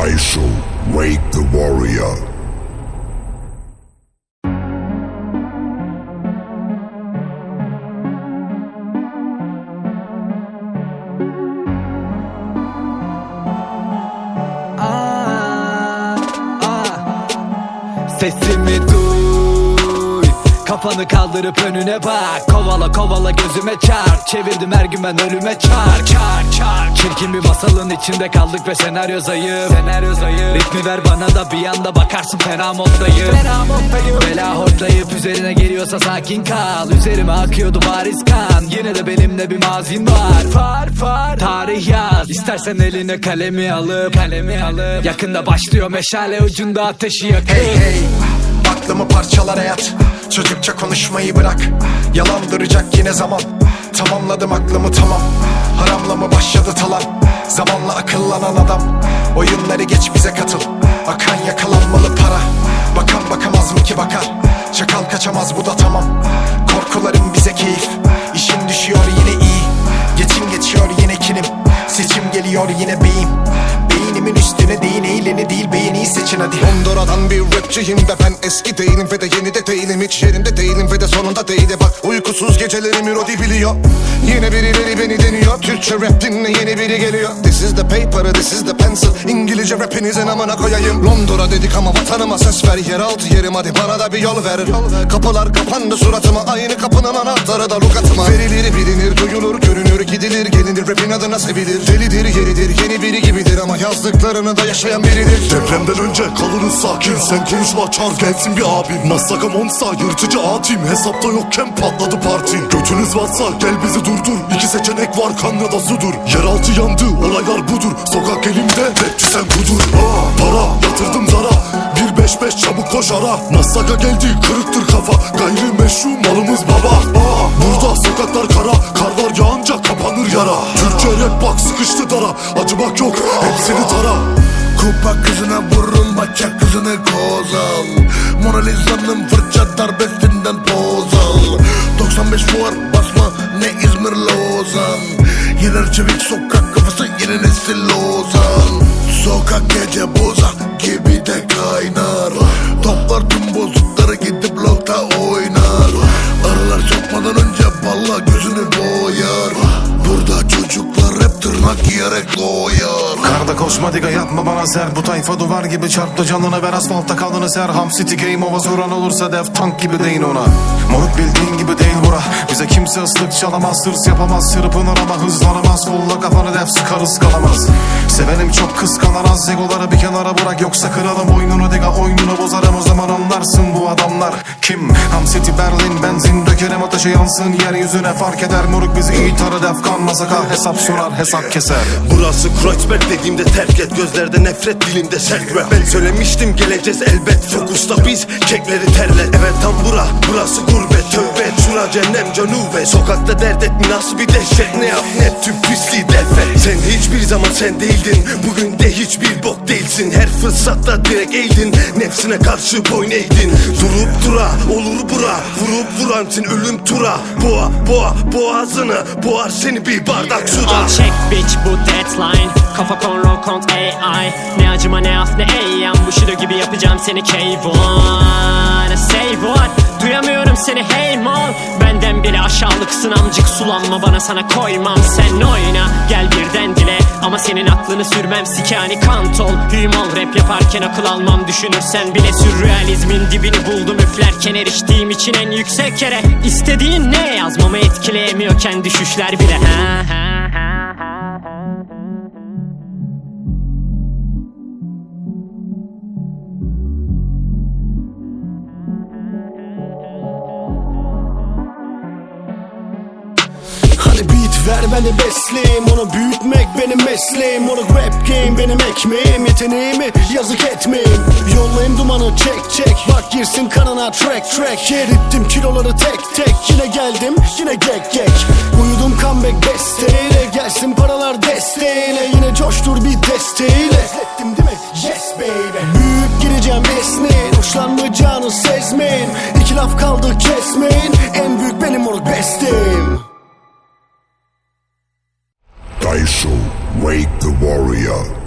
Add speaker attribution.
Speaker 1: Kaishu, wake the warrior.
Speaker 2: Ah, ah, c'est ces métaux. Kafanı kaldırıp önüne bak. Kovala kovala gözüme çarp. Çevirdim her gün ben ölüme çark Çark çark Çirkin bir masalın içinde kaldık ve senaryo zayıf. Senaryo zayıf. Ritmi ver bana da bir anda bakarsın fena moddayım. Fena moddayım. Bela hortlayıp üzerine geliyorsa sakin kal. Üzerime akıyordu bariz kan. Yine de benimle bir mazin var. Far far. Tarih yaz. İstersen eline kalemi alıp Kalemi alıp. Yakında başlıyor meşale ucunda ateşi yakıp.
Speaker 3: Hey hey Aklımı parçalar hayat Çocukça konuşmayı bırak. Yalan duracak yine zaman. Tamamladım aklımı tamam. Haramla mı başladı talan? Zamanla akıllanan adam. Oyunları geç bize katıl. Akan yakalanmalı para. Bakan bakamaz mı ki bakar Çakal kaçamaz bu da tamam. Korkularım bize keyif. İşin düşüyor yine iyi. Geçim geçiyor yine kinim. Seçim geliyor yine beyim. Beynimin üstüne değin eğleni değil beğeni seçin hadi.
Speaker 4: Hondura'dan bir rapçiyim ve ben eski değilim ve de yeni de değilim. Hiç yerinde değilim ve de sonunda değil Bak uykusuz geceleri Mirodi biliyor. Yine birileri beni deniyor. Türkçe rap dinle yeni biri geliyor. This is the paper, this is the pencil. İngilizce rapinizin amına koyayım. Londra dedik ama vatanıma ses ver. Yeraltı yerim hadi bana da bir yol ver. Kapılar kapandı suratıma Aynı kapının anahtarı da lukatıma Verilir bilinir, duyulur, görünür, gidilir Gelinir. Rapin adına sevilir. Delidir, Ama yazdıklarını da yaşayan biridir.
Speaker 5: Depremden önce kalırız sakin. Sen konuşma çağır gelsin bir abin Masaka monsa yırtıcı atayım. Hesapta yokken patladı partin Götünüz varsa gel bizi durdur. İki seçenek var kan ya da sudur. Yeraltı yandı olaylar budur. Sokak elimde rapçi sen kudur Aa, Para yatırdım zara. Bir beş beş çabuk koş ara Masaka geldi kırıktır kafa. Gayrimeşru malımız baba. Aa, Burada sokaklar kara. Kar var yağınca kapanır yara Rap bak sıkıştı dara Acımak yok hepsini tara.
Speaker 6: Kupa kızına vurul bacak kızını kozal. Mona Lisa'nın fırça darbesinden poz al 95 fuar basma ne İzmir Lozan Yener çevik sokak kafası yeni nesil Lozan Sokak gece boza gibi de kaynar. Toplar tüm bozukları gidip blokta oynar. Arılar sokmadan önce balla gözünü boyar tırnak giyerek doyar
Speaker 4: Karda koşma diga yapma bana ser. Bu tayfa duvar gibi çarptı canını ver asfalta kalını ser. Ham City Game Ova soran olursa dev tank gibi deyin ona. Moruk bildiğin gibi değil bura. Bize kimse ıslık çalamaz hırs yapamaz. Sırpınır ama hızlanamaz. Kolla kafanı dev sıkar ıskalamaz Sevenim çok kıskanamaz Zegoları bir kenara bırak. Yoksa kıralım oyununu diga Oyununu bozarım. O zaman anlarsın bu adamlar Kim? Ham City Berlin benzin dökerim. Ateşe yansın Yeryüzüne fark eder. Moruk bizi iyi tarı def kanmasaka Hesap sorar hesap keser.
Speaker 7: Burası Kreuzberg dediğimde terk et Gözlerde nefret dilimde sert rap. Ben söylemiştim geleceğiz elbet. Fokusta biz kekleri terlet. Evet tam bura burası gurbet Cennem canube Sokakta dert et nasıl bir dehşet. Ne yap ne tüm pisliği defet Sen hiçbir zaman sen değildin. Bugün de hiçbir bok değilsin. Her fırsatta direkt eğdin Nefsine karşı boyun eğdin. Durup dura olur bura. Vurup vuransin ölüm tura. Boğa boğa boğazını Boğar seni bir bardak suda.
Speaker 8: Al check bitch bu deadline. Kafa konro kont AI Ne acıma ne af ne eyyam. Bu şido gibi yapacağım seni K1 Say what aşağılıksın amcık Sulanma bana sana koymam. Sen oyna Gel birden dile. Ama senin aklını sürmem sikani kant ol. Hüyüm ol rap yaparken akıl almam. Düşünürsen bile sürrealizmin dibini buldum. Üflerken eriştiğim için en yüksek yere. İstediğin ne yazmamı etkileyemiyorken düşüşler bile. Ha ha
Speaker 6: Hani beat ver ben de besleyeyim. Onu büyütmek benim mesleğim. Onu rap game benim ekmeğim Yeteneğimi yazık etmeyin Yollayın dumanı çek çek. Bak girsin kanına track track. Erittim kiloları tek tek. Yine geldim yine gek gek. Uyudum comeback besteyle Gelsin paralar desteğiyle. Yine coştur bir desteğiyle. Özlettim değil mi? Yes baby. Büyük gireceğim esneyin. Hoşlanmayacağını sezmeyin. İki laf kaldı kesmeyin. En büyük benim moruk besteğim
Speaker 1: Daisho, wake the warrior.